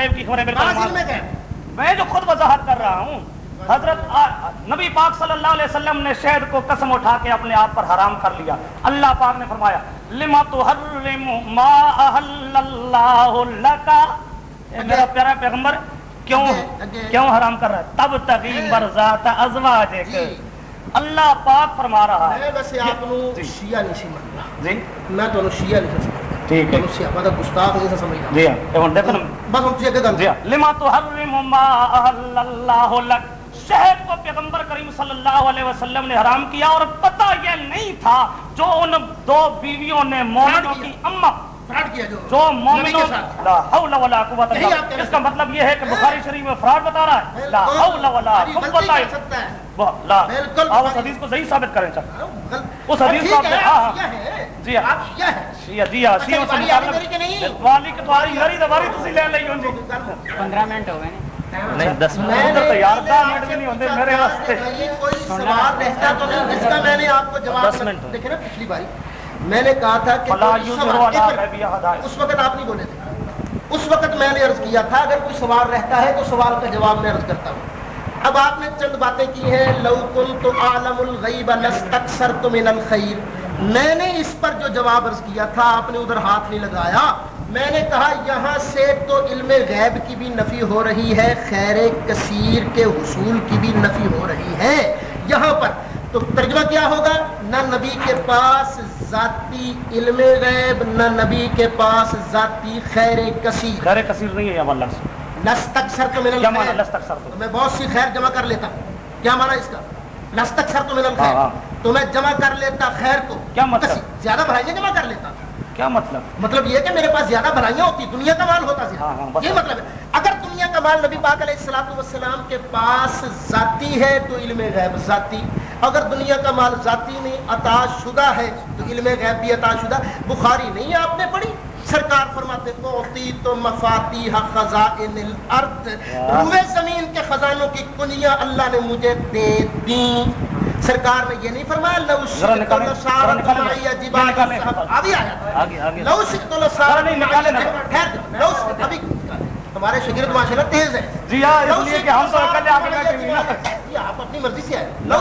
غیب کی خبریں غیب میں جو خود وضاحت کر رہا ہوں حضرت نبی پاک صلی اللہ علیہ وسلم نے شہد کو قسم اٹھا کے اپنے آپ پر حرام کر لیا۔ اللہ پاک نے فرمایا لما تحرم ما احل اللہ لکا اے میرا پیارا پیغمبر کیوں کیوں حرام کر رہا ہے؟ تب تغی مرضات ازواجک۔ جی۔ اللہ پاک فرما رہا میں ہے ویسے آپ نو جی۔ شیعہ نہیں مننا جی۔ میں تو شیعہ نہیں سمجھتا۔ ٹھیک ہے۔ تو سیاہ مطلب گستاخ نہیں سمجھتا۔ جی ہاں۔ دیکھو بس ہم گل جی ہاں۔ لما تحرم ما احل اللہ لک۔ شہد کو پیغمبر کریم صلی اللہ علیہ وسلم نے حرام کیا اور پتہ یہ نہیں تھا جو ان دو بیویوں نے مومنوں کی اما فراڈ کیا جو جو مومنوں کے لا حول ولا قوت الا اس کا مطلب یہ ہے کہ بخاری شریف میں فراڈ بتا رہا ہے۔ لا حول ولا قوت الا لا۔ بالکل آپ اس حدیث کو صحیح ثابت کریں چل اس حدیث کو آپ ہے، نے- ہاں، ہاں۔ شیعہ ہیں۔ جی ہاں۔ شیعہ ہیں۔ شیعہ جی ہاں شیعہ سے؟ متعلق والی تمہاری یاری دواری تسی لے لئی ہوں جی پندرہ منٹ ہو گئے نہیں دس منٹ۔ تو یار دس منٹ بھی نہیں ہوتے میرے واسطے۔ کوئی سوال رہتا تو نہیں جس کا میں نے آپ کو جواب دس منٹ۔ نا پچھلی باری۔ میں نے کہا تھا کہ۔ اس وقت آپ نہیں بولے تھے۔ اس وقت میں نے عرض کیا تھا اگر کوئی سوال رہتا ہے تو سوال کا جواب میں عرض کرتا ہوں۔ اب آپ نے چند باتیں کی ہیں۔ لو کنت عالم الغیب لاستکثرت من الخیر۔ میں نے اس پر جو جواب عرض کیا تھا آپ نے ادھر ہاتھ نہیں لگایا۔ میں نے کہا یہاں سے تو علم غیب کی بھی نفی ہو رہی ہے خیر کثیر کے حصول کی بھی نفی ہو رہی ہے۔ یہاں پر تو ترجمہ کیا ہوگا؟ نہ نبی کے پاس ذاتی علم غیب نہ نبی کے پاس ذاتی خیر کثیر۔ خیر کثیر نہیں ہے یہ اللہ سے لستکثر تو من کیا معنی الخیر لست اکثر تو؟ میں بہت سی خیر جمع کر لیتا کیا مانا اس کا؟ لستکثر تو من ہاں، الخیر۔ ہاں۔ تو میں جمع کر لیتا خیر کو۔ کیا مطلب؟ زیادہ بھلائیاں جمع کر لیتا۔ کیا مطلب؟ مطلب یہ کہ میرے پاس زیادہ بھلائیاں ہوتی دنیا کا مال ہوتا ہاں، ہاں، زیادہ بس۔ یہ مطلب ہے۔ اگر دنیا کا مال نبی پاک علیہ السلام کے پاس ذاتی ہے تو علم غیب ذاتی۔ اگر دنیا کا مال ذاتی نہیں عطا شدہ ہے تو علم غیب بھی عطا شدہ بخاری نہیں آپ نے پڑھی؟ سرکار فرماتے اوتی تو مفاتی خزائن الارض. روئے زمین کے خزانوں کی کنیاں اللہ نے مجھے دے دیں۔ سرکار نے یہ نہیں فرمایا لو شئت نکالیں، معی جبال۔ الذهب۔ ابھی آیا لو شئت نہیں، معی۔ جبال- شئت- ابھی ہمارے شاگرد ماشاءاللہ تیز ہے جی ہاں اس لیے کہ ہم تو۔ جبال- یہ آپ اپنی مرضی سے آئے لو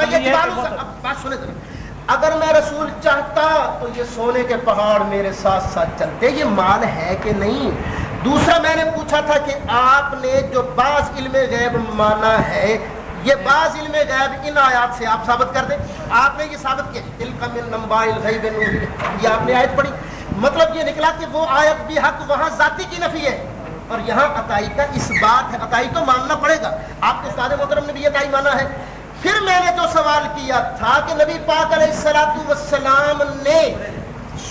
کہ جبال بہت- الذهب۔ اب بات سنیں ذرا اگر میں رسول چاہتا تو یہ سونے کے پہاڑ میرے ساتھ ساتھ چلتے۔ یہ مال ہے کہ نہیں؟ دوسرا میں نے پوچھا تھا کہ آپ نے جو بعض علم غیب مانا ہے یہ بعض علم غیب ان آیات سے آپ ثابت کر دیں۔ آپ نے یہ ثابت کیا دل کا من الغیب یہ آپ نے آیت پڑھی۔ مطلب یہ نکلا کہ وہ آیت بھی حق وہاں ذاتی کی نفی ہے۔ اور یہاں عطائی کا اس بات ہے عطائی تو ماننا پڑے گا۔ آپ کے استاد محترم نے بھی عطائی مانا ہے۔ پھر میں نے جو سوال کیا تھا کہ نبی پاک علیہ السلام والسلام نے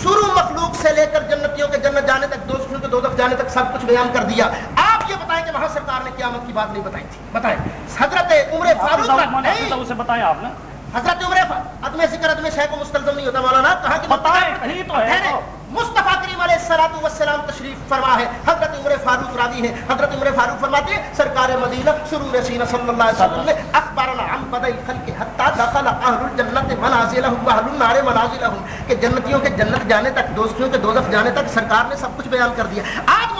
شروع مخلوق سے لے کر جنتیوں کے جنت جانے تک دوستوں کے دو جانے تک سب کچھ بیان کر دیا۔ آپ یہ بتائیں کہ وہاں سرکار نے قیامت کی بات نہیں بتائی تھی۔ بتائیں۔ حضرت عمر فاروق نہیں، اسے بتائیں آپ نے؟ حضرت عمر فاروق عدم ذکر عدم شے کو مستلزم نہیں ہوتا مولانا کہاں کی بتائیں کہیں تو ہے۔ مصطفیٰ کریم علیہ السلام والسلام تشریف فرما ہے، حضرت عمر فاروق راضی ہے۔ حضرت عمر فاروق فرماتے ہیں، سرکار مدینہ سرور سینہ صلی اللہ علیہ وسلم نے اخبارنا عن بدئی خلق حتی دخل اہل الجنت منازلہم و اہل النار منازلہم، کہ جنتیوں کے جنت جانے تک، دوستیوں کے دوزخ جانے تک سرکار نے سب کچھ بیان کر دیا۔ آج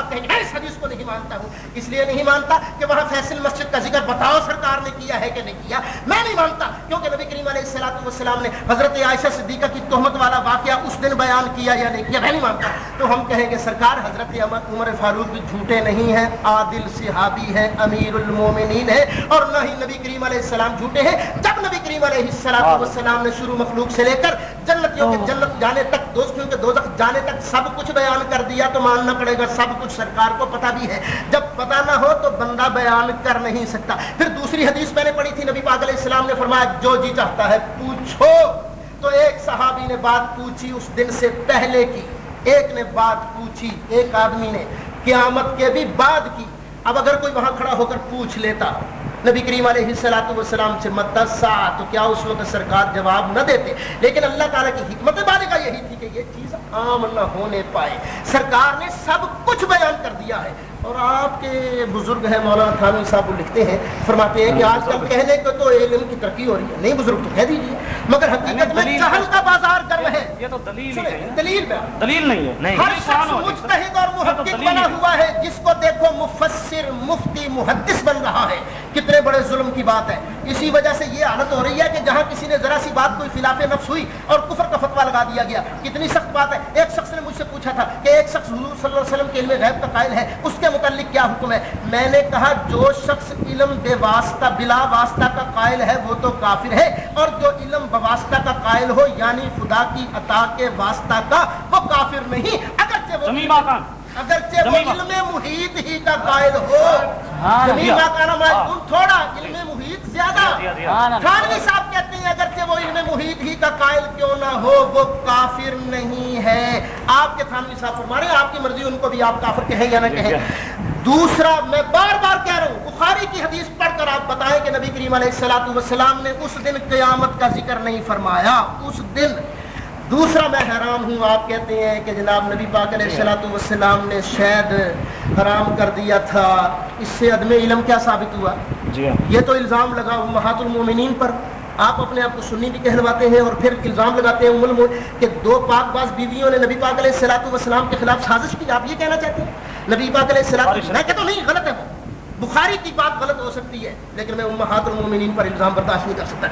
صاحب کہیں گے میں اس حدیث کو نہیں مانتا ہوں، اس لیے نہیں مانتا کہ وہاں فیصل مسجد کا ذکر بتاؤ سرکار نے کیا ہے کہ نہیں کیا۔ میں نہیں مانتا، کیونکہ نبی کریم علیہ السلام والسلام نے حضرت عائشہ صدیقہ کی تہمت والا واقعہ اس دن بیان کیا یا نہیں کیا، میں نہیں مانتا۔ تو ہم کہیں گے سرکار حضرت عمر فاروق بھی جھوٹے نہیں ہیں، عادل صحابی ہے امیر المومنین ہے اور نہ ہی نبی کریم علیہ السلام جھوٹے ہیں۔ نبی کریم علیہ السلام والسلام نے شروع مخلوق سے لے کر جنتیوں کے جنت جانے تک دوستوں کے دوزخ جانے تک سب کچھ بیان کر دیا تو ماننا پڑے گا سب کچھ سرکار کو پتہ بھی ہے۔ جب پتہ نہ ہو تو بندہ بیان کر نہیں سکتا۔ پھر دوسری حدیث میں نے پڑھی تھی نبی پاک علیہ السلام نے فرمایا جو جی چاہتا ہے پوچھو۔ تو ایک صحابی نے بات پوچھی اس دن سے پہلے کی۔ ایک نے بات پوچھی ایک آدمی نے قیامت کے بھی بعد کی۔ اب اگر کوئی وہاں کھڑا ہو کر پوچھ لیتا نبی کریم علیہ السلاۃ والسلام سے متسا تو کیا اس وقت سرکار جواب نہ دیتے؟ لیکن اللہ تعالیٰ کی حکمت بالغہ یہی تھی کہ یہ چیز عام نہ ہونے پائے۔ سرکار نے سب کچھ بیان کر دیا ہے۔ اور آپ کے بزرگ ہیں، مولانا تھانوی صاحب وہ لکھتے ہیں، فرماتے ہیں کہ آج کل کہنے کو تو علم کی ترقی ہو رہی ہے۔ نہیں بزرگ، تو کہہ دیجیے مگر حقیقت میں جہل کا بازار کر رہے ہیں۔ یہ تو دلیل ہے۔ دلیل دلیل نہیں ہے۔ ہر شخص مجتہد اور محقق بنا ہوا ہے جس کو دیکھو مفسر مفتی محدث بن رہا ہے۔ کتنے بڑے ظلم کی بات ہے۔ اسی وجہ سے یہ حالت ہو رہی ہے کہ جہاں کسی نے ذرا سی بات کوئی خلاف نفس ہوئی اور کفر کا فتویٰ لگا دیا گیا کتنی سخت بات ہے۔ ایک شخص نے مجھ سے پوچھا تھا کہ ایک شخص حضور صلی اللہ علیہ وسلم کے علم غیب کا قائل ہے اس کے متعلق کیا حکم ہے؟ میں نے کہا جو شخص علم بے واسطہ بلا واسطہ کا قائل ہے وہ تو کافر ہے۔ اور جو علم واسطہ کا قائل ہو یعنی خدا کی عطا کے واسطہ کا وہ کافر نہیں۔ اگرچہ وہ اگرچہ وہ علم محیط ہی کا قائل ہو۔ زمیمہ کا نام تھوڑا علم محیط زیادہ۔ خانوی صاحب کہتے ہیں اگرچہ وہ علم محیط ہی کا قائل کیوں نہ ہو وہ کافر نہیں ہے۔ آپ کے خانوی صاحب فرما رہے ہیں آپ کی مرضی ان کو بھی آپ کافر کہیں یا نہ کہیں۔ دوسرا میں بار بار کہہ رہا ہوں بخاری کی حدیث پڑھ کر آپ بتائیں کہ نبی کریم علیہ السلات وسلام نے اس دن قیامت کا ذکر نہیں فرمایا اس دن۔ دوسرا میں حرام ہوں آپ کہتے ہیں کہ جناب نبی پاک علیہ سلاۃ وسلام نے شاید حرام کر دیا تھا اس سے عدم علم کیا ثابت ہوا؟ جی ہاں۔ یہ تو الزام لگا محات المومنین پر۔ آپ اپنے آپ کو سنی بھی کہلواتے ہیں اور پھر الزام لگاتے ہیں ام کہ دو پاک باز بیویوں نے نبی پاک علیہ السلاۃ وسلام کے خلاف سازش کی۔ آپ یہ کہنا چاہتے ہیں؟ نبی پاک علیہ السلام میں کہتا ہوں نہیں غلط ہے وہ۔ بخاری کی بات غلط ہو سکتی ہے لیکن میں امہات المومنین پر الزام برداشت نہیں کر سکتا۔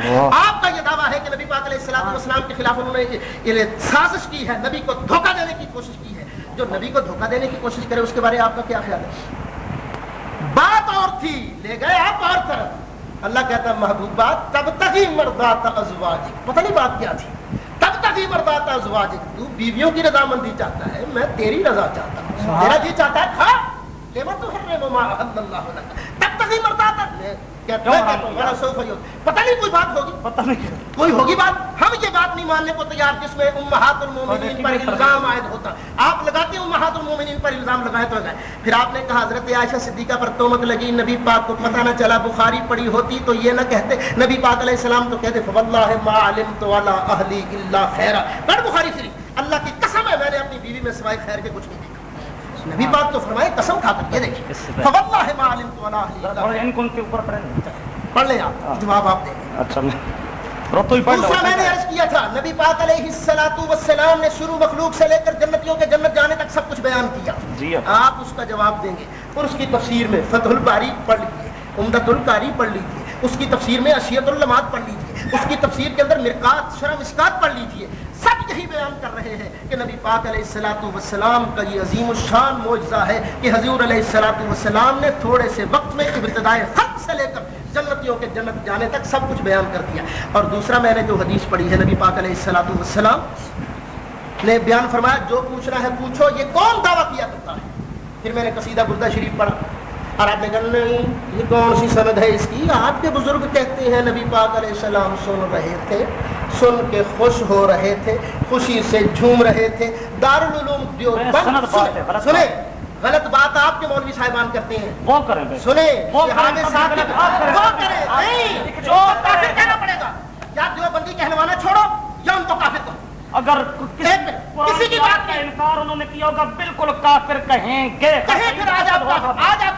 آپ کا یہ دعویٰ ہے کہ نبی پاک علیہ السلام والسلام کے خلاف انہوں نے سازش کی ہے نبی کو دھوکہ دینے کی کوشش کی ہے۔ جو نبی کو دھوکہ دینے کی کوشش کرے اس کے بارے آپ کا کیا خیال ہے؟ بات اور تھی لے گئے آپ اور طرف۔ اللہ کہتا ہے محبوب بات تب تک ہی مردات ازواج پتہ نہیں بات کیا تھی۔ تب تک ہی مردات ازواج تو بیویوں کی رضا مندی چاہتا ہے میں تیری رضا چاہتا ہوں۔ تیرا جی چاہتا ہے کھا۔ لیمن تو حرم ما احد اللہ لک تب تک ہی مرتا تھا پتہ نہیں کوئی بات ہوگی؟ پتہ نہیں۔ کوئی ہوگی بات؟ ہم یہ بات نہیں ماننے کو تیار جس میں امہات المومنین پر الزام عائد ہوتا۔ آپ لگاتے ہیں امہات المومنین پر الزام لگائے تو لگائے۔ پھر آپ نے کہا حضرت عائشہ صدیقہ پر تومت لگی نبی پاک کو پتہ نہ چلا بخاری پڑی ہوتی تو یہ نہ کہتے۔ نبی پاک علیہ السلام تو کہتے فواللہ ما علمت ولا اہلی الا خیرہ پڑھ بخاری شریف۔ اللہ کی قسم ہے میں نے اپنی بیوی میں سوائے خیر کے کچھ نہیں دیکھا۔ نبی بات تو فرمائے قسم کھا کر یہ دیکھیں۔ فواللہ ما علمت ولا تھوڑا ان کو ان کے اوپر پڑھیں۔ پڑھ لیں آپ ہاں۔ جواب آپ دیں۔ اچھا میں دوسرا میں نے عرض کیا تھا نبی پاک علیہ السلام نے شروع مخلوق سے لے کر جنتیوں کے جنت جانے تک سب کچھ بیان کیا۔ جی ہاں۔ آپ اس کا جواب دیں گے۔ اور اس کی تفسیر میں فتح الباری پڑھ لیجیے عمدت الکاری پڑھ لیجیے اس کی تفسیر میں اشیت اللمات پڑھ لیجیے اس کی تفسیر کے اندر مرکات شرم اسکات پڑھ لیجیے سب یہی بیان کر رہے ہیں کہ نبی پاک علیہ السلاۃ وسلام کا یہ عظیم الشان معجزہ ہے کہ حضور علیہ السلاۃ وسلام نے تھوڑے سے وقت میں ابتدائے خط سے لے کر جنتیوں کے جنت جانے تک سب کچھ بیان کر دیا۔ اور دوسرا میں نے جو حدیث پڑھی ہے نبی پاک علیہ السلاۃ وسلام نے بیان فرمایا، جو پوچھنا ہے پوچھو، یہ کون دعویٰ کیا کرتا ہے؟ پھر میں نے قصیدہ بردہ شریف پڑھا۔ اور آپ نے کہا نہیں یہ کون سی سند ہے اس کی؟ آپ کے بزرگ کہتے ہیں نبی پاک علیہ السلام سن رہے تھے سن کے خوش ہو رہے تھے خوشی سے جھوم رہے تھے۔ دار دارالعلوم دیوبند سنے غلط بات آپ کے مولوی صاحبان کرتے ہیں۔ وہ کریں سنیں یا جو بندی کہلوانا چھوڑو یا ان کو کافر کرو اگر کسی کی بات کا انکار انہوں نے کیا ہوگا بالکل کافر کہیں گے۔ کہیں پھر آج آپ کا آج آپ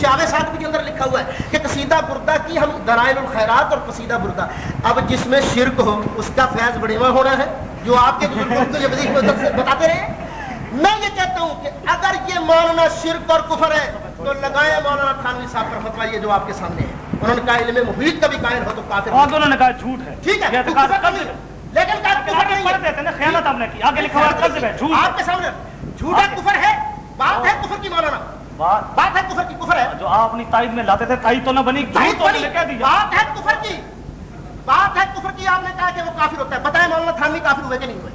شاہ ساتھ بھی کے اندر لکھا ہوا ہے کہ قصیدہ بردہ کی ہم درائل الخیرات اور قصیدہ بردہ۔ اب جس میں شرک ہو اس کا فیض بڑیوا ہونا ہے۔ جو آپ کے بزرگوں کو میں بتاتے رہے میں یہ کہتا ہوں کہ اگر یہ مولانا شرک اور کفر ہے تو لگائیں مولانا تھانوی صاحب پر فتوا یہ جو آپ کے سامنے ہے۔ انہوں نے کہا علم محیط کا بھی قائل ہو تو کافر اور انہوں نے کہا جھوٹ ہے۔ ٹھیک ہے لیکن کفر نہیں ہے۔ خیانت آپ نے کی۔ آگے لکھا ہوا ہے جھوٹ آپ کے سامنے جھوٹا کفر ہے بات بات ہے کفر کی کفر ہے۔ جو آپ اپنی تائید میں لاتے تھے تائید تو نہ بنی جھوٹ تو نے کہہ دیا۔ بات ہے کفر کی۔ بات ہے کفر کی آپ نے کہا کہ وہ کافر ہوتا ہے۔ بتائیں مولانا تھانوی کافر ہوئے کہ نہیں ہوئے؟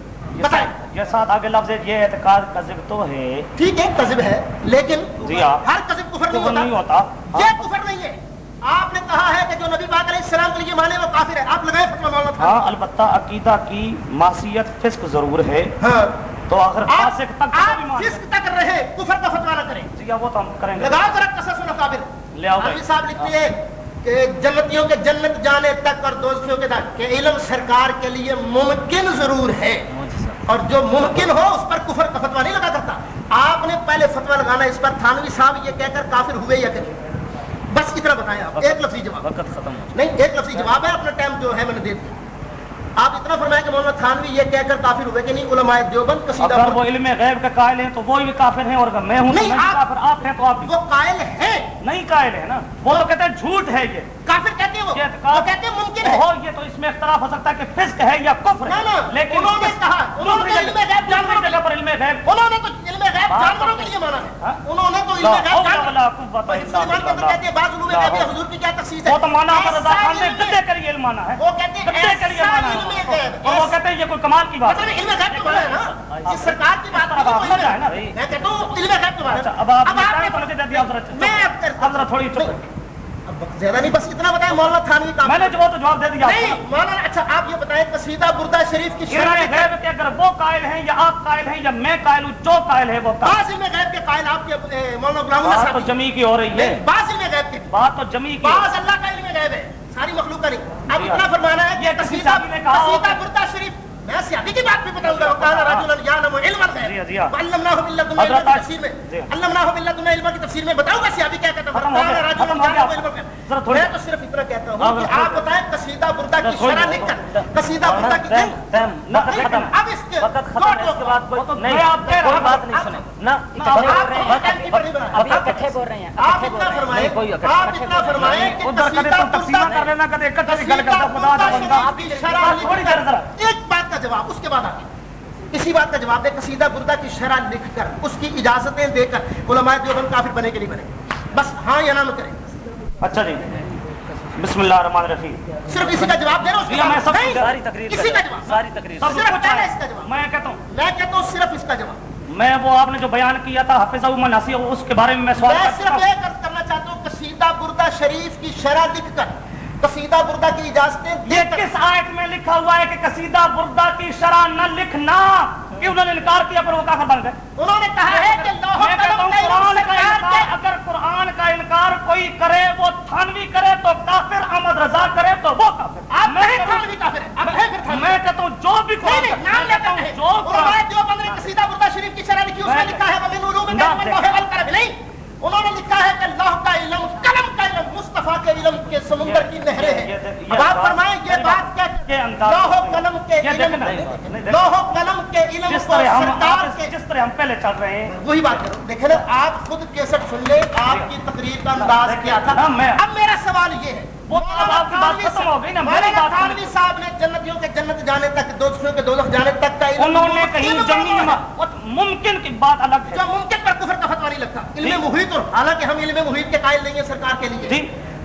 یہ ساتھ آگے لفظ یہ اعتقاد کذب تو ہے۔ ٹھیک ہے کذب ہے لیکن جی ہاں۔ ہر کذب کفر نہیں ہوتا۔ ہاں۔ یہ کفر نہیں ہے۔ آپ نے کہا ہے کہ جو نبی پاک علیہ السلام کے لیے مانے وہ کافر ہے۔ آپ لگائے فتوی مولانا ہاں البتہ عقیدہ کی معصیت فسق ضرور ہے۔ ہاں۔ تو آخر فاسق تک بھی آپ فسق تک رہے کفر کا فتوہ نہ کریں۔ جی وہ تو ہم کریں گے۔ لگاؤ ذرا قصص الاکابر لے آؤ بھائی۔ صاحب لکھتے ہیں کہ جنتیوں کے جنت جانے تک اور دوستیوں کے تک کہ علم سرکار کے لیے ممکن ضرور ہے۔ اور جو ممکن ہو اس پر کفر کا فتوہ نہیں لگا کرتا۔ آپ نے پہلے فتوہ لگانا اس پر تھانوی صاحب یہ کہہ کر کافر ہوئے یا کہ بس کتنا بتائیں آپ۔ ایک لفظی جواب۔ وقت ختم نہیں ایک لفظی جواب ہے اپنا ٹائم جو ہے میں نے دے دیا۔ آپ اتنا فرمائیں کہ مولانا تھانوی یہ کہہ کر کافر ہوئے کہ نہیں علماء دیوبند قصیدہ اگر وہ علم غیب کا قائل ہیں تو وہ بھی کافر ہیں اور اگر میں ہوں تو نہیں، میں کافر آپ ہیں تو آپ وہ قائل ہیں۔ نہیں قائل ہے نا۔ وہ تو کہتے ہیں جھوٹ ہے یہ۔ کافر کہتے ہیں وہ۔ وہ کہتے ہیں ممکن ہے۔ ہو یہ تو اس میں اختلاف ہو سکتا ہے کہ فسق ہے یا کفر ہے۔ لیکن انہوں نے کہا، انہوں نے علم غیب علم غیب انہوں نے تو علم غیب بات جانوروں کرتے کے لیے مانا ہے۔ ہاں؟ انہوں نے تو علم لا غیب حول جانوروں ولا قوت الا مسلمان کے اندر باللہ۔ کہتے ہیں بعض علوم لا غیب حول- حضور کی کیا تخصیص ہے؟ وہ تو مانا ایسا رضا خان نے علم- گدے کے لیے علم مانا ہے۔ وہ کہتے ہیں گدے کے لیے ایسا مانا علم ہے غیب اور وہ کہتے ہیں یہ کوئی کمال کی بات مطلب ہے۔ علم غیب کے مانا ہے نا؟ اس سرکار کی بات ہے۔ میں کہتا ہوں علم غیب کے مانا اچھا ہے اب آپ نے اب ٹائم نے- تو مجھے دے دیا حضرت میں اب کرتا اب ذرا تھوڑی چپ۔ زیادہ نہیں بس اتنا بتائیں مولانا تھانوی کا میں نے جو تو جواب دے دیا۔ نہیں مولانا اچھا آپ یہ بتائیں قصیدہ بردہ شریف کی شرح غیب کے اگر وہ قائل ہیں یا آپ قائل ہیں یا میں قائل ہوں جو قائل ہے وہ قائل۔ علم غیب کے قائل آپ کے مولانا غلام اللہ بات تو صاحب جمی کی ہو رہی ہے۔ بعض علم غیب کے بات تو جمی کی بعض اللہ کا علم غیب ہے ساری مخلوق کا نہیں۔ اب اتنا فرمانا ہے کہ قصیدہ۔ بردہ شریف میں سیابی کی بات بھی بتاؤں گا رجلا یعلم علم الغیب کی تفسیر میں۔ علمناه من لدنا علم کی تفسیر میں بتاؤں گا کیا کہتا ہے علم الغیب میں۔ تو صرف اتنا کہتا ہوں کہ آپ بتائیں قصیدہ بردہ کی شرح لکھ کر قصیدہ بردہ کی ختم۔ اب اس کے وقت ختم اس کے بعد نہیں آپ کوئی۔ بات نہیں سنے نہ آپ- اکٹھے بول رہے ہیں کی آپ اتنا فرمائیں آپ اتنا فرمائیں کہ تو تقسیمہ کر لینا کدے اکٹھے گل کرتا خدا دا بندہ تھوڑی دیر ذرا۔ ایک جواب اس کے بعد آگے۔ اسی بات کا جواب دے قصیدہ بردہ کی شرح لکھ کر اس کی اجازتیں دے کر علماء دیوبند کافر بنے کے لیے بنے۔ بس ہاں یا نہ کریں۔ اچھا جی۔ بسم اللہ الرحمن الرحیم۔ صرف اسی کا جواب دے رہا ہوں جی، ساری تقریر اسی کا جواب۔ ساری تقریر۔ صرف اس کا جواب۔ میں کہتا ہوں۔ میں کہتا ہوں صرف اس کا جواب۔ میں وہ آپ نے جو بیان کیا تھا حافظ من نسی اس کے بارے میں میں سوال میں صرف یہ کرنا چاہتا ہوں قصیدہ بردہ شریف کی شرح لکھ کر قصیدہ بردہ کی اجازتیں یہ کس آیت میں لکھا ہوا ہے کہ قصیدہ بردہ کی شرح نہ لکھنا کہ انہوں نے انکار کیا پر وہ کافر بن گئے؟ انہوں نے کہا ہے کہ قرآن کا انکار اگر قرآن کا انکار کوئی کرے وہ تھانوی کرے تو کافر احمد رضا کرے تو وہ کافر۔ میں نہیں کہتا ہوں- جو بھی قصیدہ بردہ شریف کی شرح لکھی اس میں لکھا ہے انہوں نے لکھا ہے کہ اللہ کا علم قلم کا مصطفیٰ کے علم کے سمندر کی نہریں ہیں آپ فرمائیں یہ بات کیا لوح و قلم کے علم۔ لوح و قلم کے علم جس کو طرح ہم سرکار آپ کے جس طرح ہم پہلے چل رہے ہیں وہی بات دیکھیں نا آپ خود کیسٹ سن لیں آپ کی تقریر کا انداز کیا تھا اب میرا سوال یہ ہے صاحب نے جنتیوں کے جنت جانے تک دوستوں کے جانے تک کا انہوں نے ممکن کہیں بنا زمین ہوا ہے۔ میں وہ ممکن کی بات الگ ہے جو ممکن پر کفر کا فتوا نہیں لگتا جی۔ علم محیط اور حالانکہ ہم علم محیط کے قائل نہیں ہیں سرکار کے لیے جی۔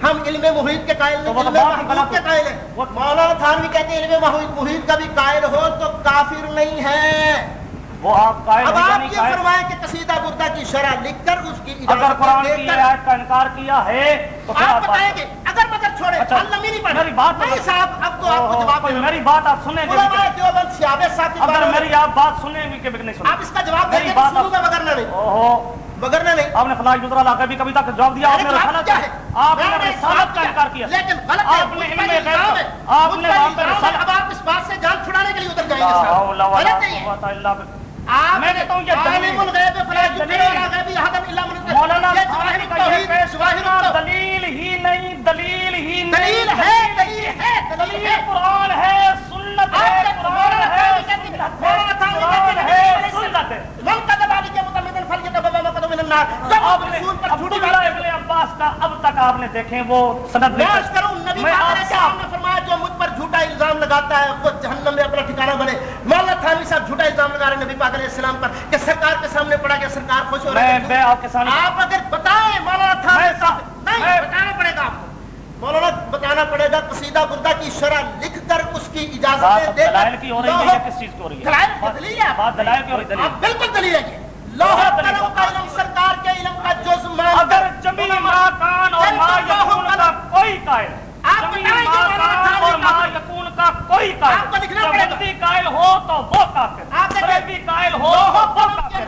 ہم علم محیط کے قائل نہیں علم محبوب کے۔ قائل ہیں۔ مولانا تھانوی کہتے ہیں علم محیط محیط کا بھی قائل ہو تو کافر نہیں ہے۔ وہ آپ قائل اب آپ یہ فرمائیں کہ قصیدہ بردہ کی شرح لکھ کر اس کی اگر قرآن کی آیت کا انکار کیا ہے تو آپ بتائیں گے اگر مگر چھوڑے اچھا، علمی نہیں پڑھے میری بات نہیں صاحب اب تو آپ کو جواب دینا میری بات آپ سنیں گے دیوبند سیابے ثاقب اگر میری آپ بات سنیں گی کہ نہیں سنیں آپ اس کا جواب دیں میری گے سنوں آپ- گا وگرنہ نہیں وگرنہ نہیں آپ نے فلاح یدرا لا کبھی کبھی تک جواب دیا آپ نے رسالت آپ نے رسالت کا انکار کیا۔ لیکن غلط آپ نے علم پر غیب آپ نے پر وہاں ہے رسالت اب آپ اس بات سے جان چھڑانے کے لیے ادھر جائیں گے صاحب غلط نہیں ہے۔ میں کہتا ہوں یہ عالم الغیب فلا یہ یظهر دلیل- على غیبه احدا الا من. مولانا ظواہر کا یہ پیش التوحید۔ دلیل ہی نہیں دلیل ہی نہیں۔ دلیل ہے دلیل ہے دلیل قرآن ہے سنت ہے قرآن ہے سنت ہے قرآن ہے ہیں، سنت ہے من كذب عليك متعمدا فليتبوأ مقعده من النار جب آپ آپ نے رسول پر جھوٹی عبداللہ بات ابن عباس کا اب تک آپ نے دیکھیں وہ سند عرض کروں نبی پاک علیہ السلام نے فرمایا جو مجھ پر جھوٹا الزام لگاتا ہے وہ جہنم میں اپنا ٹھکانہ بنے۔ مولانا تھانوی صاحب جھوٹا الزام لگا رہے ہیں نبی پاک علیہ السلام پر کہ سرکار کے سامنے پڑا گیا سرکار خوش ہو رہے ہیں۔ میں آپ کے سامنے آپ اگر بتائیں مولانا تھانوی صاحب نہیں بتانا پڑے گا آپ کو۔ مولانا بتانا پڑے گا قصیدہ بردہ کی شرح لکھ کر اس کی اجازت دے دلائل کی ہو رہی ہے کس چیز کی ہو رہی ہے؟ دلائل دلیل ہے بات دلائل کی ہو رہی ہے بالکل دلیل ہے یہ۔ لوح قلم کا علم سرکار کے علم کا جز اگر جمی ما کان اور ما یکون کا کوئی قائل اور کا- کوئی قائل۔ بندی قائل ہو تو وہ کافر۔ قائل ہو تو وہ کافر۔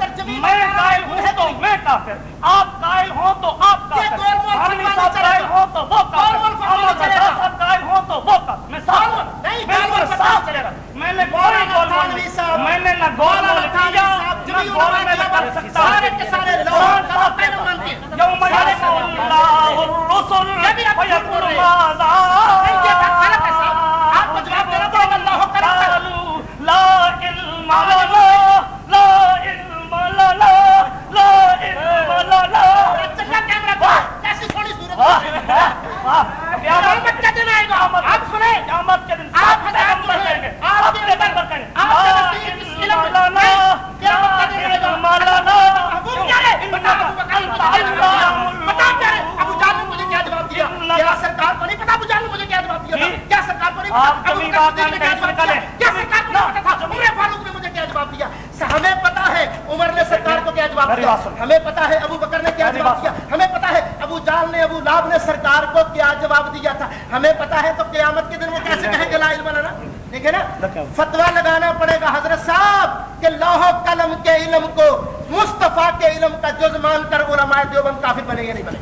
میں قائل ہوں تو میں کافر آپ قائل ہوں تو آپ یہ کافر گول مول حرمی فتوا صاحب نہیں چلے قائل گا۔ ہوں تو وہ گول کافر مول فتوا نہیں احمد چلے رضا گا۔ صاحب قائل ہوں تو وہ کافر میں صاحب صاف چلے گا میں نے گول صاحب میں نے نہ گول نتیجہ نہ گول میں لگ سکتا سارے کے سارے لوگ پہ نہ مانتے یوم یقول اللہ الرسل ویقول ماذا؟ یہ غلط ہے صاحب۔ آپ کو جواب دینا پڑے اللہ کرم لا علم لنا لا علم لنا لا علم لنا۔ چلا کیمرہ کیسی سونی صورت واہ واہ کیا بچہ دن آئے گا سنیں۔ نے کیا دیا؟ کریں۔ کیا سرکار کو نہیں پتا تھا؟ عمر فاروق نے مجھے کیا جواب دیا۔ ہمیں پتا ہے عمر نے سرکار کو کیا جواب دیا۔ ہمیں پتا ہے ابو بکر نے کیا جواب دیا؟ ہمیں پتا ہے ابو جال نے ابو لاب نے سرکار کو کیا جواب دیا تھا؟ ہمیں پتا ہے تو قیامت کے دن وہ کیسے کہیں گے لا علم لنا ہے نا؟ فتوا لگانا پڑے گا حضرت صاحب کہ لوہ قلم کے علم کو مصطفیٰ کے علم کا جز مان کر علماء دیوبند کافر بنے یا نہیں بنے؟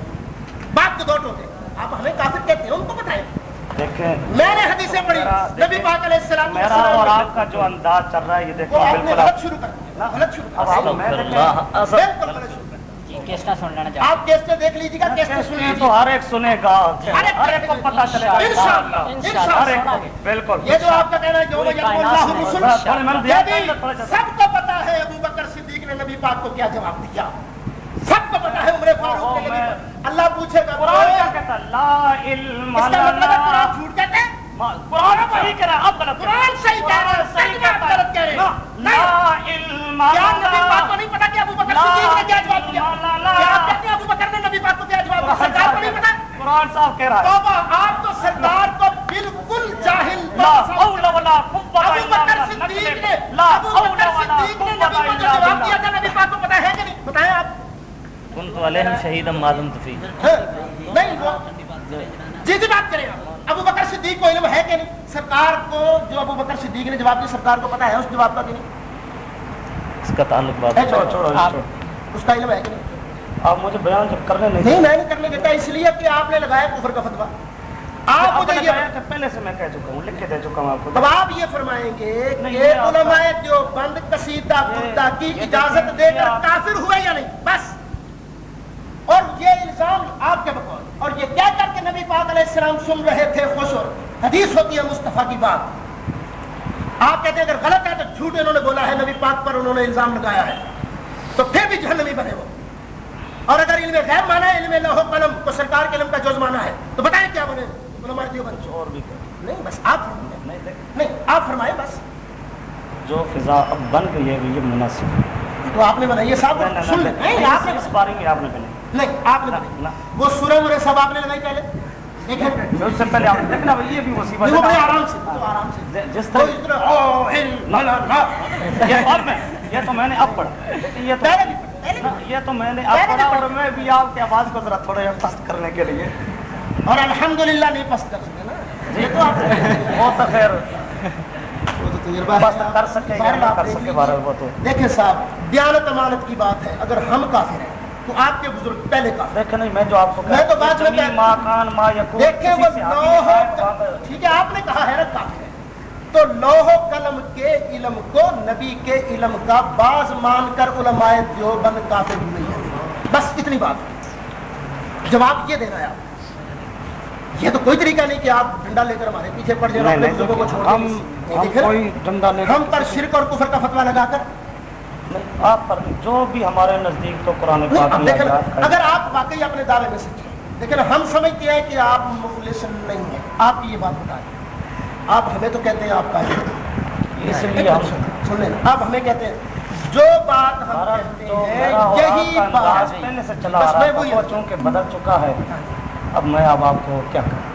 بات تو دو ٹوٹے آپ ہمیں کافر کہتے ہیں ان کو بتائیں دیکھیں۔ میں نے حدیثیں پڑھی۔ نبی پاک علیہ السلام میرا اور آپ کا جو انداز چل رہا ہے یہ دیکھیں۔ بالکل غلط آپ شروع کر دیا۔ غلط شروع کر آپ دیا بالکل غلط شروع جی آپ کیسٹیں دیکھ لیجیے گا کیسٹیں سن لیجیے تو ہر ایک سنے گا۔ ہر ایک کو پتا چلے گا۔ انشاءاللہ انشاءاللہ۔ ہر ایک بالکل۔ یہ جو آپ کا کہنا ہے یوم یقول اللہ دیا یہ بھی سب کو پتا ہے ابو بکر صدیق نے نبی پاک کو کیا جواب دیا۔ سب کو پتا ہے عمر فاروق نے نبی پاک اللہ پوچھے گا قرآن کیا کہتا ہے لا علم اس کا مطلب ہے قرآن جھوٹ کہتے ہیں قرآن صحیح کہہ رہا ہے اب غلط کہہ ہے۔ قرآن صحیح کہہ رہا ہے صحیح کہتا ہے۔ غلط کہہ رہے لا علم کیا نبی پاک کو نہیں پتا کہ ابو بکر صدیق نے کیا جواب دیا؟ کیا آپ کہتے ہیں ابو بکر نے نبی پاک کو کیا جواب دیا؟ سرکار کو نہیں پتا؟ قرآن صاحب کہہ رہا ہے۔ توبہ آپ تو سرکار کو بالکل جاہل لا حول ولا قوت ابو بکر صدیق نے ابو بکر صدیق نے نبی کو جو الا جواب دیا تھا؟ نبی پاک کو پتا ہے کہ نہیں بتائیں آپ شهيدا ما دمت فيه ہاں، نہیں وہ جی جی بات کریں ابو بکر صدیق کو علم ہے کہ نہیں؟ سرکار کو جو ابو بکر صدیق نے جواب دیا سرکار کو پتا ہے اس جواب کا کہ نہیں؟ اس کا تعلق بات ہے چھوڑو چھوڑو آپ- چھوڑو۔ اس کا علم ہے کہ نہیں؟ آپ مجھے بیان جب کرنے نہیں نہیں میں نہیں کرنے دیتا اس لیے کہ آپ نے لگایا کفر کا فتوا آپ مجھے یہ پہلے سے میں کہہ چکا ہوں لکھ کے دے چکا ہوں آپ کو۔ اب آپ یہ فرمائیں گے کہ علماء جو بند قصیدہ کی اجازت دے کر کافر ہوئے یا نہیں؟ بس اور یہ الزام آپ کے بقول اور یہ کہہ کر کے نبی پاک علیہ السلام سن رہے تھے خوش اور حدیث ہوتی ہے مصطفیٰ کی بات آپ کہتے ہیں اگر غلط ہے تو جھوٹ انہوں نے بولا ہے نبی پاک پر انہوں نے الزام لگایا ہے تو پھر بھی جہنمی بنے وہ اور اگر علم غیب مانا ہے علم لوح قلم کو سرکار کے علم کا جز مانا ہے تو بتائیں کیا بنے علماء دیوبند اور بھی نہیں بس آپ فرمائیں نہیں آپ فرمائیں بس جو فضا اب بن گئی ہے یہ مناسب تو آپ نے بنائی صاحب سن لیں نہیں، آپ نے اس بارے میں آپ نے بنائی نہیں آپ نے بنائی۔ وہ سورہ مرے سب آپ نے لگائی پہلے اس سے پہلے یہ بھی مصیبت نہیں، وہ بڑے ہے آرام سے تو آرام سے جس طرح یہ میں یہ تو میں نے اب پڑھا یہ تو یہ تو میں نے اب پڑھا اور۔ میں بھی آپ کی آواز کو ذرا تھوڑا پست کرنے کے لیے اور الحمدللہ نہیں پس کر سکے نا یہ تو آپ وہ تو خیر پست کر سکے کر سکے وہ تو دیکھیں صاحب دیانت امانت کی بات ہے اگر ہم کافر ہیں تو آپ کے بزرگ پہلے کافر دیکھیں نہیں میں جو آپ کو میں تو بعد میں ما کان ما یکون دیکھیں وہ لوہ ہے، ٹھیک ہے آپ نے کہا ہے نا ہے۔ تو لوہ قلم کے علم کو نبی کے علم کا باز مان کر علماء دیوبند کافر ہوئے ہیں۔ بس اتنی بات۔ جواب یہ دینا ہے آپ۔ یہ تو کوئی طریقہ نہیں کہ آپ ڈنڈا لے کر ہمارے پیچھے پڑ جائیں نہیں نہیں چھوڑ ہم نہیں، نہیں پر شرک اور کفر کا فتوا لگا کر نہیں، آپ پر جو بھی ہمارے نزدیک تو قرآن پاک۔ اگر آپ واقعی اپنے دعوے میں سچے لیکن ہم سمجھتے ہیں کہ آپ مخلص نہیں ہیں آپ کی یہ بات بتائیں آپ ہمیں تو کہتے ہیں آپ کا اس لیے ہم سن لیں آپ ہمیں کہتے ہیں جو بات ہم کہتے ہیں آپ یہی بات سے چلا رہا چونکہ بدل چکا ہے اب میں اب آپ کو کیا کروں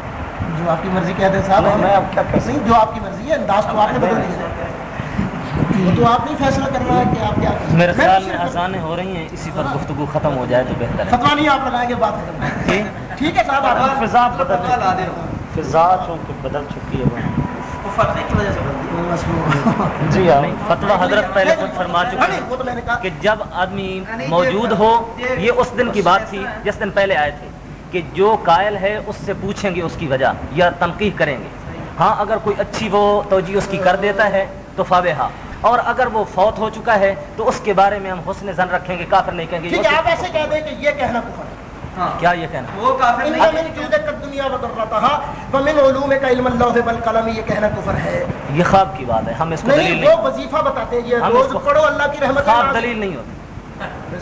جو آپ کی مرضی کہتے ہیں صاحب میں اب کیا کر نہیں جو آپ کی مرضی ہے انداز تو آپ نے بدل دیا۔ وہ تو آپ نہیں فیصلہ کرنا ہے کہ آپ کیا میرے خیال میں آسانیں ہو رہی ہیں اسی پر گفتگو ختم ہو جائے تو بہتر ہے۔ فتوا نہیں آپ لگائیں گے بات ختم۔ جی ٹھیک ہے صاحب آپ فضا بدل فضا چونکہ بدل چکی ہے۔ جی ہاں فتویٰ حضرت پہلے خود فرما ہاں چکے نے کہ جب آدمی موجود ہو یہ اس دن کی بات تھی جس دن پہلے آئے تھے کہ جو قائل ہے اس سے پوچھیں گے اس کی وجہ یا تنقید کریں گے۔ ہاں اگر کوئی اچھی وہ توجہ اس کی کر دیتا ہے تو فاوہا اور اگر وہ فوت ہو چکا ہے تو اس کے بارے میں ہم حسن زن رکھیں گے کافر نہیں کہیں گے آپ ایسے کہہ دیں کہ یہ کہنا کفر ہے۔ کیا یہ کہنا؟ وہ کافر نہیں من جودک الدنیا وضرتها ومن علومک علم والقلم یہ کہنا کفر ہے۔ یہ خواب کی بات ہے ہم اس کو دلیل نہیں۔ وظیفہ بتاتے ہیں یہ روز پڑھو اللہ کی رحمت خواب دلیل نہیں ہوتی۔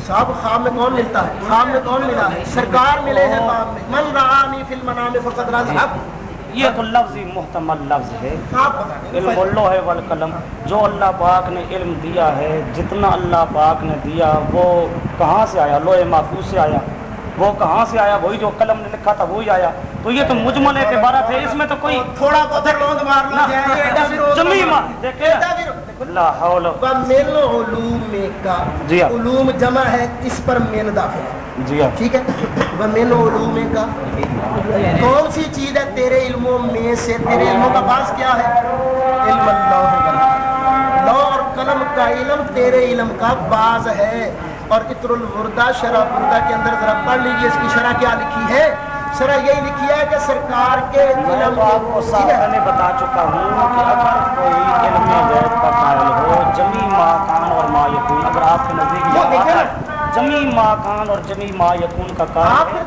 صاحب خواب میں کون ملتا ہے؟ خواب میں کون ملا؟ ہے سرکار ملے ہیں خواب میں۔ من رعانی فی المنام فقد یہ تو لفظ ہی محتمل لفظ ہے۔ علم اللہ ہے والقلم جو اللہ پاک نے علم دیا ہے جتنا اللہ پاک نے دیا وہ کہاں سے آیا؟ لوہے محفوظ سے آیا۔ وہ کہاں سے آیا؟ وہی جو قلم نے لکھا تھا وہی آیا۔ تو یہ تو مجمل ایک عبارت ہے اس میں تو کوئی تھوڑا بہت روند مار لو جائے ایڈا بھی روند جمی مار ماں دیکھیں ایڈا بھی روند لا حول۔ ومن علوم کا۔ جی ہاں۔ علوم جمع ہے اس پر مین داخل ہے۔ جی ہاں۔ ٹھیک ہے؟ ومن علوم کا کون سی چیز ہے تیرے علموں میں سے تیرے علموں کا باز کیا ہے علم اللہ۔ لوح اور قلم کا علم تیرے علم کا باز ہے اور اطر الوردہ شرح بردہ کے اندر ذرا پڑھ لیجیے اس کی شرح کیا لکھی ہے شرح یہی لکھی ہے کہ سرکار کے میں علم آپ کو ہے؟ میں نے بتا چکا ہوں کہ اگر کوئی علم غیب کا قائل ہو جمی ما کان اور ما یکون اگر آپ کے نزدیک جمی ما کان اور جمی ما یکون کا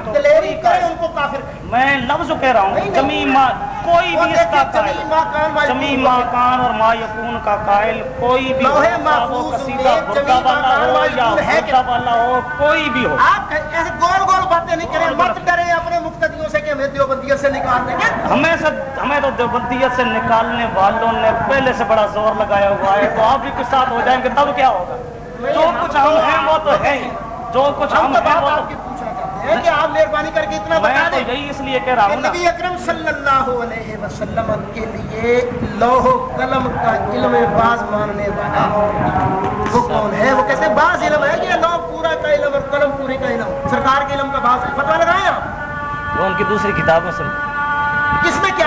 تو دلیری قائل- ان کو کافر۔ میں لفظ کہہ رہا ہوں۔ جمی ما کوئی بھی اس کا قائل جمی ما کان اور ما یکون کا قائل کوئی بھی ہو قصیدہ ما والا ہو یا بردہ والا ہو کوئی بھی ہو۔ آپ ایسے گول گول باتیں نہیں کریں مت ڈریں اپنے مقتدیوں سے کہ ہمیں دیوبندیت سے نکال دیں گے ہمیں سے ہمیں تو دیوبندیت سے نکالنے والوں نے پہلے سے بڑا زور لگایا ہوا ہے تو آپ بھی کچھ ساتھ ہو جائیں گے تب کیا ہوگا؟ جو کچھ ہم ہیں وہ تو ہے ہی۔ جو کچھ ہم تو ہیں وہ پوچھنا چاہتے ہیں کہ آپ مہربانی کر کے اتنا تو بتا تو دیں۔ یہی اس لیے کہہ رہا ہوں نبی اکرم صلی اللہ علیہ وسلم کے لیے لوح و قلم کا علم باز ماننے والا وہ کون ہے؟ وہ کہتے ہیں باز علم ہے یہ لوح پورا کا علم اور قلم پوری کا علم؟ سرکار کے علم کا باز ہے۔ فتوا لگائیں آپ۔ وہ ان کی دوسری کتابوں سے۔ کس میں کیا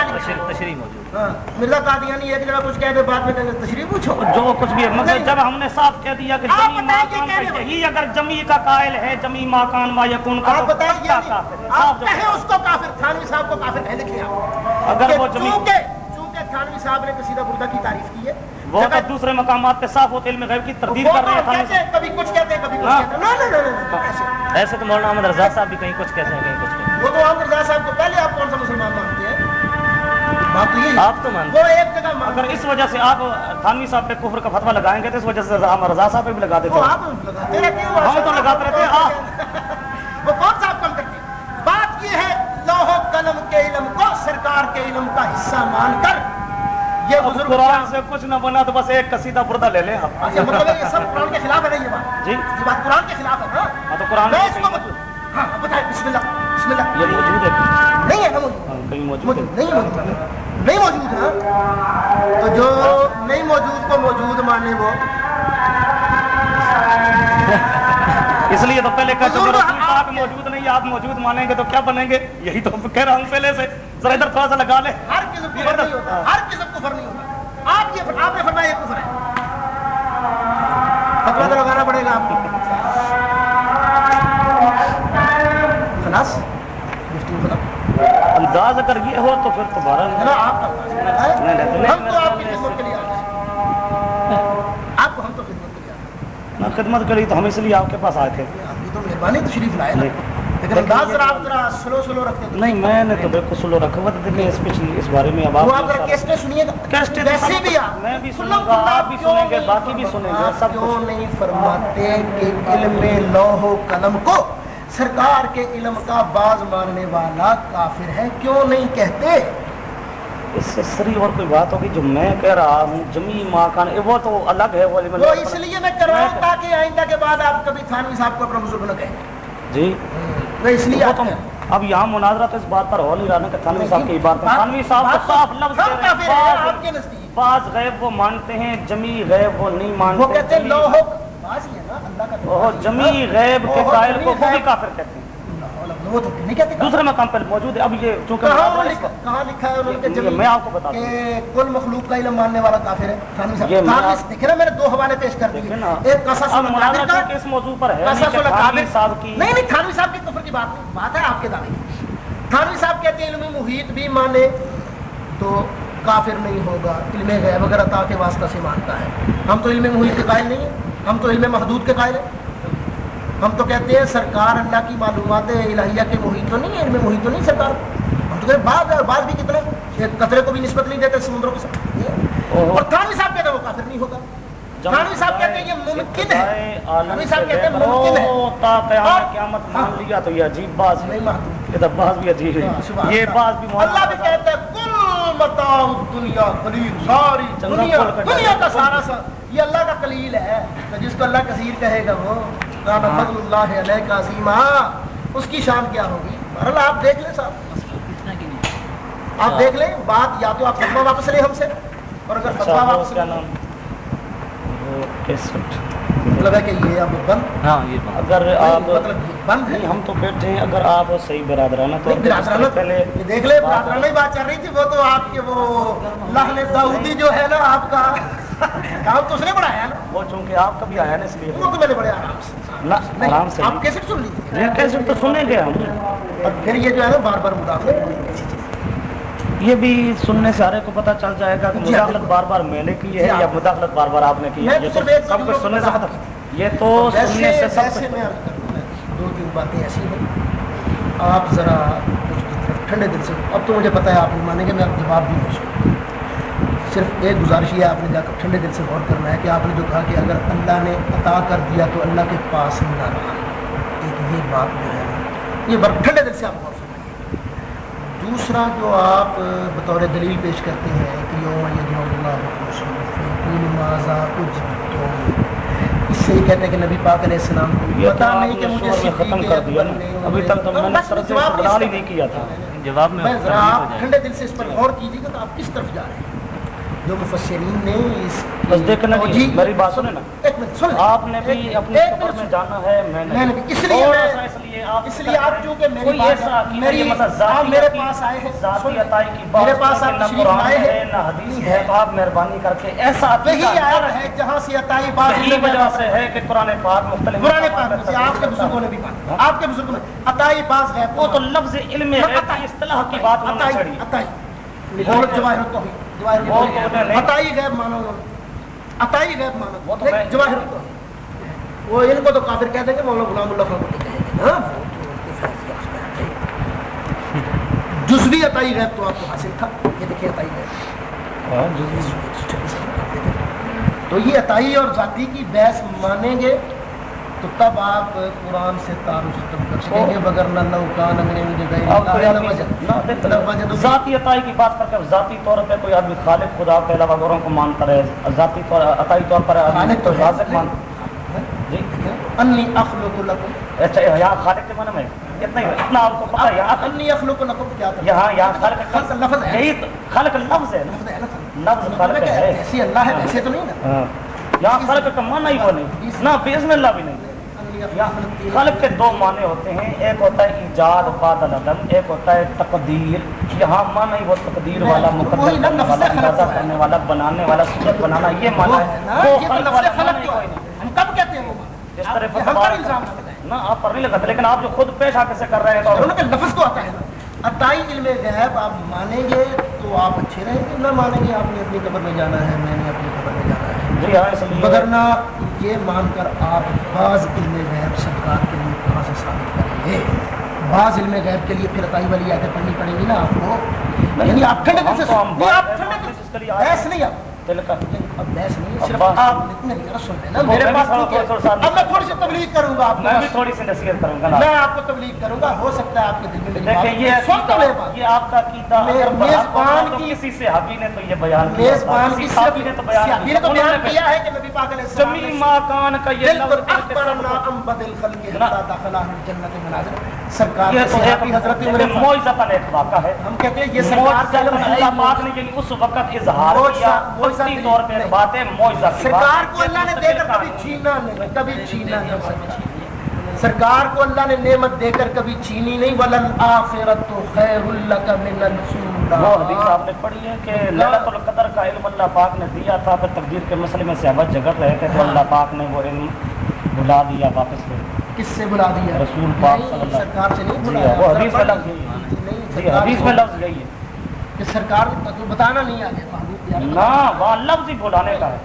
تشریح موجود ہاں، مرزا قادیانی ایک جگہ کچھ کہہ دے بعد میں تشریح پوچھو۔ جو کچھ بھی ہے۔ جب ہم نے صاف کہہ دیا کہ جمی ماکان۔ یہی اگر جمی کا قائل ہے جمی ماکان ما یکون کا آپ ہے؟ صاف آپ کہیں اس کو کافر تھانوی صاحب کو کافر کہیں لکھیں آپ۔ اگر وہ جمی چونکہ چونکہ تھانوی صاحب نے قصیدہ بردہ کی تعریف کی ہے۔ وہ دوسرے مقامات پہ صاف ہوتے علم غیب کی تردید کر رہے تھے ہیں کبھی کچھ کہتے ہیں کبھی کچھ ہاں۔ کہتے۔ ہیں ایسے۔ تو مولانا احمد رضا صاحب بھی کہیں کچھ کہتے ہیں کہیں کچھ کہتے وہ تو آپ رضا صاحب کو پہلے آپ کون سا مسلمان مانتے ہیں؟ بات تو یہ ہیں ہے آپ تو مانتے وہ ایک جگہ مان- اگر اس وجہ سے آپ تھانوی صاحب پہ کفر کا فتوا لگائیں گے تو اس وجہ سے ہم رضا صاحب پہ بھی لگا دیتے وہ ہیں۔ آپ لگاتے رہتے ہیں وہ ہم تو لگاتے رہتے ہیں، وہ کون سا آپ کم کرتے ہیں؟ بات یہ ہے لوح و قلم کے علم کو سرکار کے علم کا حصہ مان کر۔ یہ بزرگ قرآن سے کچھ نہ بنا تو بس ایک قصیدہ بردہ لے لیں آپ۔ یہ مطلب یہ سب قرآن کے خلاف ہے نا یہ بات؟ جی۔ یہ بات قرآن کے خلاف ہے نا؟ ہاں تو قرآن میں اس کو موجود- ہاں بتائیں بسم اللہ بسم اللہ۔ یہ موجود ہے۔ نہیں ہے نا موجود۔ ہاں، ہے موجود نہیں موجود۔ نہیں موجود ہے تو جو نہیں موجود کو موجود مانے وہ۔ اس لیے تو پہلے کہا جب رسول پاک موجود نہیں آپ موجود مانیں گے تو کیا بنیں گے؟ یہی تو کہہ رہا ہوں پہلے سے۔ ذرا ادھر تھوڑا سا لگا لے ہر قسم کفر نہیں ہوتا ہر قسم کفر نہیں ہوتا۔ آپ یہ آپ نے فرمایا یہ کفر ہے۔ فتوا تو لگانا پڑے گا آپ کو۔ خلاص؟ انداز اگر یہ ہو تو پھر تمہارا ہم تو آپ کی خدمت کے لیے آئے ہیں۔ آپ کو ہم تو خدمت کے لیے آئے ہیں۔ میں خدمت کری تو ہم اس لیے آپ کے پاس آئے تھے۔ آپ کی تو مہربانی تشریف لائے نا۔ نہیں۔ لیکن انداز ذرا آپ ذرا سلو سلو رکھتے تھے نہیں میں نے تو بالکل سلو رکھا۔ ہوا تھا اس پچھلی اس بارے میں اب آپ ذرا آپ کیسٹیں سنیے گا۔ کیسٹیں ویسے بھی آپ میں بھی سنوں سنو گا، خدا آپ بھی کیوں سنیں گے، نہیں باقی بھی سنیں گے، سب کیوں۔ نہیں فرماتے کہ علم لوح و قلم کو سرکار کے علم کا باز ماننے والا کافر ہے کیوں نہیں کہتے؟ اس سے سری اور کوئی بات ہوگی جو میں کہہ رہا ہوں جمی ماں کا وہ تو الگ ہے وہ علم وہ اللہ اس لیے میں کرواؤں تاکہ آئندہ کے بعد آپ کبھی تھانوی صاحب کو اپنا بزرگ نہ کہیں۔ جی۔ میں اس لیے وہ آپ اب یہاں مناظرہ تو اس بات پر ہو نہیں رہا نا کہ تھانوی صاحب کی بات ہے تھانوی صاحب صاف لفظ بعض- آپ کے نزدیک۔ بعض غیب وہ مانتے ہیں جمی غیب وہ نہیں مانتے وہ کہتے ہیں جمی- لوح و باز ہی جمی غیب کے قائل کو وہ بھی کافر کہتے ہیں۔ دوسرے مقام پر موجود ہے۔ اب یہ چونکہ کہاں لکھا ہے انہوں نے میں آپ کو ہوں کہ کل مخلوق کا علم ماننے والا کافر ہے تھانوی صاحب۔ تھانوی دیکھیں نا میں نے دو حوالے پیش کر دیے۔ ایک قصص مناظرہ کا اس موضوع پر ہے قصص کہ القابر تھانوی صاحب کی نہیں نہیں تھانوی صاحب کے کفر کی بات نہیں۔ بات ہے آپ کے دعوے کی۔ تھانوی صاحب کہتے ہیں علم محیط بھی مانے تو کافر نہیں ہوگا۔ علم غیب اگر عطا کے واسطہ سے مانتا ہے۔ ہم تو علم محیط کے قائل نہیں ہیں ہم تو علم محدود کے قائل ہیں۔ ہم تو کہتے ہیں سرکار اللہ کی معلومات الہیہ کے محیط تو نہیں ہے علم محیط تو نہیں سرکار۔ ہم تو کہتے ہیں بعض اور بعض بھی کتنے قطرے کو بھی نسبت نہیں دیتے سمندروں کے ساتھ۔ اور تھانوی صاحب کہتے ہیں وہ کافر نہیں ہوگا۔ تھانوی صاحب کہتے ہیں یہ ممکن ہے۔ تھانوی صاحب کہتے ہیں ممکن ہے۔ اور قیامت مان لیا تو یہ عجیب بات نہیں محدود یہ بات بھی عجیب ہے۔ سبحان یہ اللہ۔ بات بھی اللہ بھی کہتا ہے کل متاع دنیا قلیل ساری دنیا دنیا کا سارا سا۔ یہ اللہ کا قلیل ہے تو جس کو اللہ کثیر کہے گا وہ فضل اللہ علیہ کا عظیمہ اس کی شان کیا ہوگی؟ بہرحال آپ دیکھ لیں صاحب۔ آپ دیکھ لیں بات یا تو آپ فتوا واپس لیں ہم سے اور اگر فتوا واپس مطلب ہے کہ یہ اب بند؟ ہاں یہ اگر آپ مطلب بند ہے۔ ہم تو بیٹھے ہیں۔ اگر آپ صحیح برادرانہ تو برادرانہ پہلے دیکھ لیں برادرانہ ہی بات چل رہی تھی وہ تو آپ کے وہ داؤدی جو ہے نا آپ کا کام تو اس نے بڑھایا نا۔ وہ چونکہ آپ کبھی آیا نا اس لیے وہ تو میں نے بڑے آرام سے نہ آرام سے۔ آپ کیسے سن لیجیے یہ کیسے تو سنیں گے ہم۔ اور پھر یہ جو ہے نا بار بار مداخلت ہوئی ایسی چیز یہ بھی سننے سارے کو پتہ چل جائے گا کہ جی ہاں، مداخلت بار بار میں نے کی ہے جی ہاں۔ یا مداخلت بار بار آپ نے کی ہے؟ سب کچھ چیز سننے سے یہ تو سننے سے سب کچھ۔ دو تین باتیں ایسی ہیں۔ آپ ذرا اس کی طرف ٹھنڈے دل سے۔ اب تو مجھے پتہ ہے آپ نہیں مانیں گے میں اب جواب بھی نہیں صرف ایک گزارش یہ آپ نے جا کر ٹھنڈے دل سے غور کرنا ہے کہ آپ نے جو کہا کہ اگر اللہ نے عطا کر دیا تو اللہ کے پاس نہ رہا۔ ایک یہ بات جو ہے۔ یہ بر ٹھنڈے دل سے آپ غور فرمائیے دوسرا جو آپ بطور دلیل پیش کرتے ہیں کہ یوم اللہ اس سے یہ کہتے ہیں کہ نبی پاک علیہ السلام کو پتا نہیں کہ مجھے ختم کر دیا ابھی تک تو میں نے سر سے سوال ہی نہیں کیا تھا۔ جواب میں ذرا آپ ٹھنڈے دل سے اس پر غور کیجیے گا تو آپ کس طرف جا رہے ہیں؟ جو مفسرین نے اس بس دیکھنا توجیہ- میری بات سنیں نا۔ ایک منٹ سن۔ آپ نے بھی خبر منٹ میں جانا ہے میں نے بھی اس لیے میں- اس لیے آپ اس لیے آپ چونکہ میری بات میری مثلا میرے پاس آئے ہیں ذاتی عطائی کی بات میرے پاس آپ تشریف لائے ہے ہیں نہ حدیث ہے آپ مہربانی کر کے ایسا وہی آیت ہے جہاں سے عطائی بات یہی وجہ سے ہے کہ قرآن پاک مختلف قرآن پاک سے آپ کے بزرگوں نے بھی کرتا بات آپ کے بزرگوں نے عطائی باز غیب وہ تو لفظ علم کی اصطلاح کی بات انہوں نے عطائی عطائی۔ اور جواہر التوحید۔ وہ عطائی غیب انہوں نے عطائی غیب جواہر ان کو تو کافر کہہ دیں گے مولانا غلام اللہ خان کو نہیں کہیں گے ہاں۔ جزوی عطائی غیب تو آپ کو حاصل تھا۔ یہ دیکھیں عطائی غیب۔ ہاں،۔ تو یہ عطائی اور ذاتی کی بحث مانیں گے۔ تو تب آپ قرآن سے تعارف ختم کر سکیں گے بغیر نہ لوکان انگریزی ذاتی عطائی کی بات کر کے ذاتی طور پہ کوئی آدمی خالق خدا کے علاوہ غوروں کو مانتا رہے ذاتی طور عطائی طور پر خالق تو۔ رازق مان جی؟ انی اخلق لکم اچھا یہاں خالق کے معنی میں اتنا ہی اتنا آپ کو پتا ہے یہاں انی اخلق لکم کیا یہاں یہاں خلق لفظ ہے۔ یہی لفظ ہے۔ لفظ نا خلق۔ مطلب ہے ایسی اللہ ہے ویسے تو نہیں نا ہاں۔ یہاں خالق کا معنی ہی وہ نہیں۔ نہ بیزن اللہ بھی نہیں۔ خلق کے دو معنی ہوتے ہیں۔ ایک ہوتا ہے ایجاد بعد العدم۔ ایک ہوتا ہے تقدیر۔ یہاں معنی وہ تقدیر والا مقدر کرنے والا اندازہ۔ کرنے والا بنانے والا صورت بنانا یہ معنی ہے۔ وہ خلق والا معنی کوئی نہیں۔ ہم کب کہتے ہیں اس طرح ہے نہ آپ پر نہیں لگاتے لیکن آپ جو خود پیش آ کے سے کر رہے ہیں تو انہوں نے لفظ تو آتا ہے نا۔ عطائی علم غیب آپ مانیں گے تو آپ اچھے رہیں گے۔ نہ مانیں گے آپ نے اپنی قبر میں جانا ہے میں نے اپنی قبر میں جانا ہے۔ جی ہاں وگرنہ یہ مان کر آپ بعض علم غیب سرکار کے لیے کہاں سے ثابت کریں گے بعض علم غیب کے لیے پھر عطائی والی آیتیں پڑھنی پڑیں گی نا آپ کو۔ یعنی آپ ٹھنڈے دل سے نہیں آپ اب بحث نہیں صرف آپ ذرا سن لینا وہ میرے پاس اب میں تھوڑی سی تبلیغ کروں گا آپ کو میں بھی تھوڑی سی نصیحت کروں گا نا۔ میں آپ کو تبلیغ کروں گا ہو سکتا ہے آپ کے دل میں دیکھیں یہ سن تو میرے عقیدہ- بات یہ آپ کا برحق میزبان کی- کسی صحابی نے تو یہ بیان کیا میزبان کی صحابی نے تو بیان صحابی نے تو بیان کیا ہے کہ نبی پاک علیہ السلام جمی ما کان کا یہ لفظ اخبرنا کو- ام بدل خلق نا۔ حتی دخل اہل الجنت منازل سرکار یہ کے تو صحابی ایک حضرت عمر لیکن معجزتاً ایک واقعہ ہے ہم کہتے ہیں یہ سرکار کا علم ہے اللہ پاک نے یعنی اس وقت اظہار معجزہ- کیا معجزہ وقتی نہیں- طور پہ ایک نہیں۔ بات ہے معجزہ کی بات سرکار ہے۔ کو اللہ نے دے کر کبھی چھینا نہیں کبھی چھینا نہیں سکتا سرکار کو اللہ نے نعمت دے کر کبھی چھینی نہیں ولل آخرت خیر لک من وہ حدیث الجنہ آپ نے پڑھی ہے کہ القدر کا علم اللہ پاک نے دیا تھا پھر تقدیر کے مسئلے میں صحابہ جگت رہے تھے تو ہاں۔ اللہ پاک نے وہ علم بلا دیا واپس لے کس سے بلا دیا؟ رسول پاک صلی اللہ سرکار سے نہیں جی، بلایا وہ حدیث میں لفظ نہیں جی، حدیث میں لفظ یہی ہے کہ سرکار بتانا نہیں آگے محبوب اللہ وہ لفظ ہی بلانے کا ہے۔